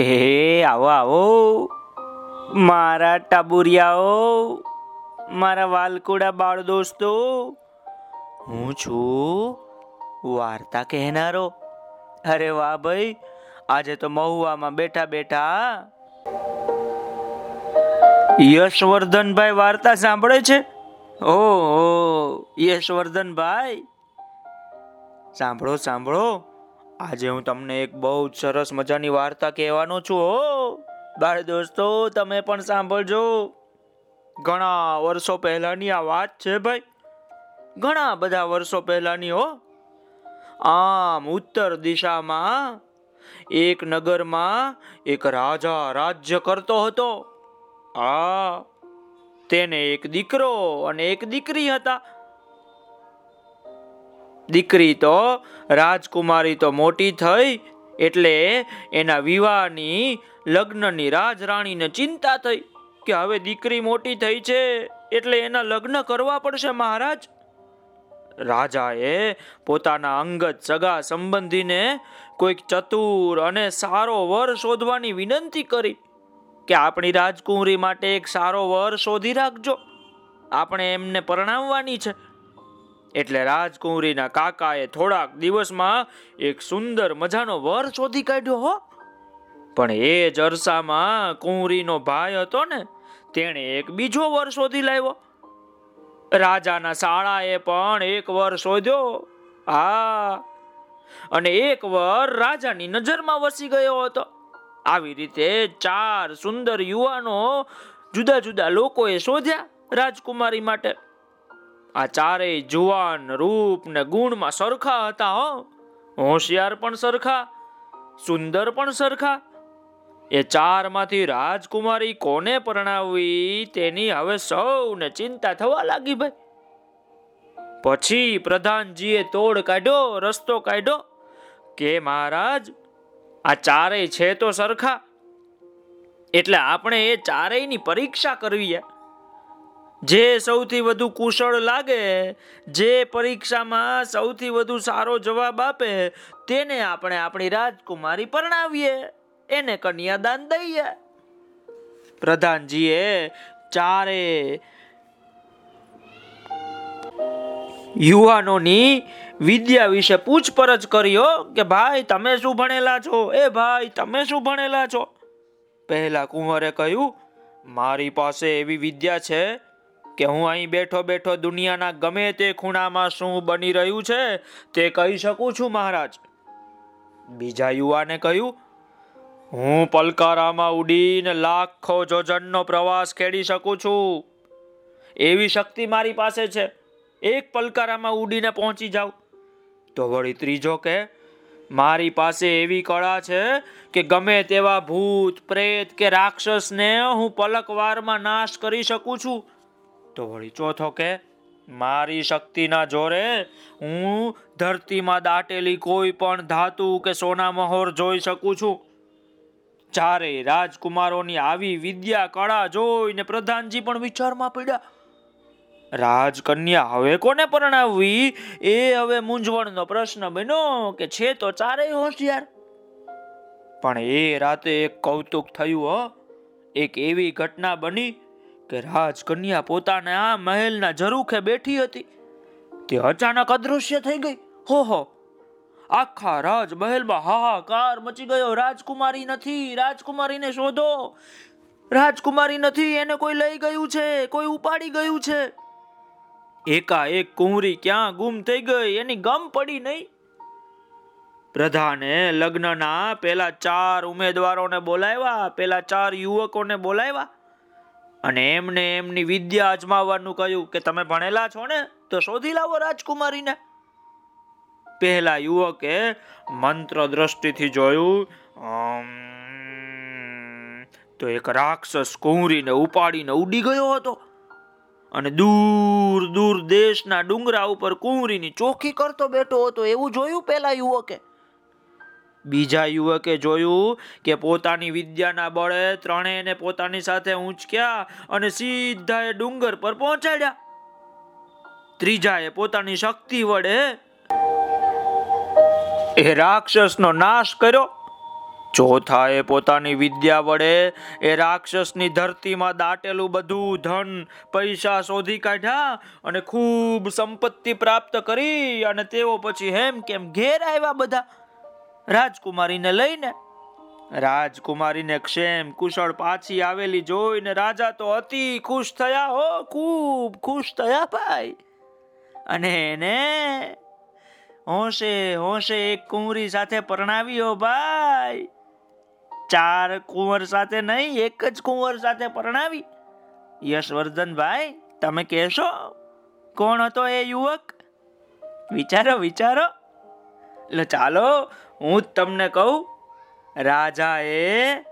હે આવો આવો. મારા ટાબુરિયાઓ, મારા વાલકુડા બાળ દોસ્તો, હું છું વાર્તા કહેનારો. અરે વાહ ભાઈ, આજે તો મહુવામાં બેઠા બેઠા યશવર્ધનભાઈ વાર્તા સાંભળે છે? ઓ યશવર્ધનભાઈ. સાંભળો સાંભળો. આજે હું તમને એક બહુ જ સરસ મજાની વાર્તા કહેવાનો છું, હો. બાળ દોસ્તો, તમે પણ સાંભળજો. ઘણા વર્ષો પહેલાની આ વાત છે ભાઈ. ઘણા બધા વર્ષો પહેલાની, હો. આમ ઉત્તર દિશામાં એક નગરમાં એક રાજા રાજ્ય કરતો હતો. આ, તેને એક દીકરો અને એક દીકરી હતા. દીકરી તો રાજકુમારી તો મોટી થઈ એટલે એના વિવાહની લગ્નની રાજરાણીને ચિંતા થઈ કે હવે દીકરી મોટી થઈ છે એટલે એના લગ્ન કરવા પડશે મહારાજ. રાજાએ પોતાના અંગત સગા સંબંધીને કોઈક ચતુર અને સારો વર શોધવાની વિનંતી કરી કે આપણી રાજકુમારી માટે એક સારો વર શોધી રાખજો. આપણે એમને પરણાવવાની છે. એટલે રાજકુંવરીના કાકાએ થોડાક દિવસમાં એક સુંદર મજાનો વર શોધી કાઢ્યો હો. પણ એ જ અરસામાં કુંવરીનો ભાઈ હતો ને, તેણે એક બીજો વર શોધી લાવ્યો. રાજાના શાળાએ પણ એક વર શોધ્યો. હા, અને એક વર રાજાની નજરમાં વસી ગયો હતો. આવી રીતે ચાર સુંદર યુવાનો જુદા જુદા લોકોએ શોધ્યા રાજકુમારી માટે. આ ચારેય જુવાન, રૂપ ને ગુણમાં સરખા હતા, હો. હોશિયાર પણ સરખા, સુંદર પણ સરખા. એ ચારમાંથી રાજકુમારી કોને પરણાવવી તેની હવે સૌને ચિંતા થવા લાગી ભાઈ. પછી પ્રધાનજીએ તોડ કાઢ્યો, રસ્તો કાઢ્યો, કે મહારાજ, આ ચારેય છે તો સરખા. એટલે આપણે એ ચારેયની પરીક્ષા કરવી જે સૌથી વધુ કુશળ લાગે, જે પરીક્ષામાં સૌથી વધુ સારો જવાબ આપે, તેને આપણે આપણી રાજકુમારી પરણાવીએ, એને કન્યાદાન દઈએ. પ્રધાનજીએ ચારે યુવાનોની વિદ્યા વિશે પૂછપરછ કર્યો કે, ભાઈ, તમે શું ભણેલા છો? એ ભાઈ, તમે શું ભણેલા છો? પહેલા કુંવરે કહ્યું, મારી પાસે એવી વિદ્યા છે કે હું અહીં બેઠો બેઠો દુનિયાના ગમે તે ખૂણામાં શું બની રહ્યું છે તે કહી શકું છું, મહારાજ. બીજા યુવાને કહ્યું, હું પલકારામાં ઉડીને લાખો જોજનનો પ્રવાસ ખેડી શકું છું. એવી શક્તિ મારી પાસે છે. એક પલકારામાં ઉડીને પહોંચી જાઉં. તો વળી ત્રીજો કે મારી પાસે એવી કળા છે કે ગમે તેવા ભૂત, પ્રેત કે રાક્ષસને હું પલકવારમાં નાશ કરી શકું છું. તો વળી ચોથો કે, મારી શક્તિના જોરે હું ધરતીમાં દાટેલી કોઈ પણ ધાતુ કે સોના મહોર જોઈ શકું છું. ચારે રાજકુમારોની આવી વિદ્યા, કળા જોઈને પ્રધાનજી પણ વિચારમાં પડ્યા. રાજકન્યા, હવે કોને પરણાવવી? એ હવે મૂંઝવણનો પ્રશ્ન બન્યો કે છે તો ચારેય હોશિયાર. પણ એ રાતે એક કૌતુક થયું, હો. એક એવી ઘટના બની કે રાજકન્યા પોતાના મહેલના ઝરૂખે બેઠી હતી. તે અચાનક અદૃશ્ય થઈ ગઈ. હો હો. આખા રાજમહેલમાં હાહાકાર મચી ગયો. રાજકુમારી નથી. રાજકુમારીને શોધો. રાજકુમારી નથી. એને કોઈ લઈ ગયું છે. કોઈ ઉપાડી ગયું છે. એકાએક કુંવરી ક્યાં ગુમ થઈ ગઈ? એની ગમ પડી નહીં. પ્રધાને લગ્નના પેલા ચાર ઉમેદવારોને બોલાવ્યા. પેલા ચાર યુવકોને બોલાવ્યા. અને એમને એમની વિદ્યા અજમાવવાનું કહ્યું કે તમે ભણેલા છો ને, તો શોધી લાવો રાજકુમારીને. પહેલા યુવકે મંત્ર દ્રષ્ટિથી જોયું તો એક રાક્ષસ કુંવરીને ઉપાડીને ઉડી ગયો હતો. અને દૂર દૂર દેશના ડુંગરા ઉપર કુંવરીની ચોખી કરતો બેઠો હતો, એવું જોયું પેલા યુવકે. બીજા યુવકે જોયું કે પોતાની વિદ્યાના બળે ત્રણેયને પોતાની સાથે ઊંચક્યા અને સીધા એ ડુંગર પર પહોંચાડ્યા. ત્રીજાએ પોતાની શક્તિ વડે એ રાક્ષસનો નાશ કર્યો. ચોથાએ પોતાની વિદ્યા વડે એ રાક્ષસની ધરતીમાં દાટેલું બધું ધન, પૈસા શોધી કાઢ્યા અને ખૂબ સંપત્તિ પ્રાપ્ત કરી અને તેઓ પછી હેમ કેમ ઘેર આવ્યા બધા. રાજકુમારીને લઈને. રાજકુમારીને ક્ષેમ, કુશળ પાછી આવેલી જોઈને રાજા તો અતિ ખુશ થયા, હો, ખૂબ ખુશ થયા ભાઈ. અને એને હોશે હોશે એક કુંવરી સાથે પરણાવ્યો ભાઈ. ચાર કુંવર સાથે નહીં, એક જ કુંવર સાથે પરણાવી. યશવર્ધનભાઈ તમે કહેશો, કોણ હતો એ યુવક? વિચારો વિચારો. એટલે ચાલો હું જ તમને કહું, રાજાએ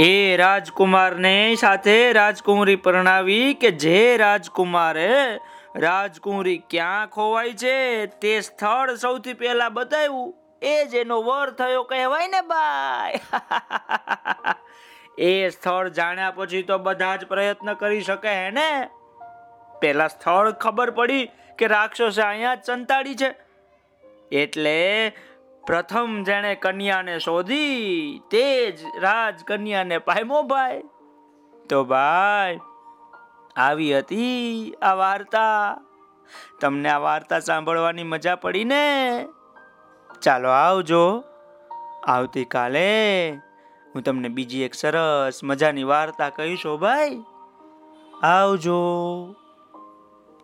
એ રાજકુમારને સાથે રાજકુમારી પરણાવી કે જે રાજકુમારે રાજકુમારી ક્યાં ખોવાય છે તે સ્થળ સૌથી પહેલા બતાવ્યું. એ જ એનો વર થયો કહેવાય ને ભાઈ એ સ્થળ જાણ્યા પછી તો બધા જ પ્રયત્ન કરી શકે હે ને? પેલા સ્થળ ખબર પડી કે રાક્ષસે અહીંયા જ સંતાડી છે. એટલે પ્રથમ જેણે કન્યાને શોધી, તે જ રાજ કન્યાને પામ્યો ભાઈ. તો ભાઈ, આવી હતી આ વાર્તા. તમને આ વાર્તા સાંભળવાની મજા પડી ને ચાલો આવજો. આવતીકાલે હું તમને બીજી એક સરસ મજાની વાર્તા કહીશો ભાઈ. આવજો.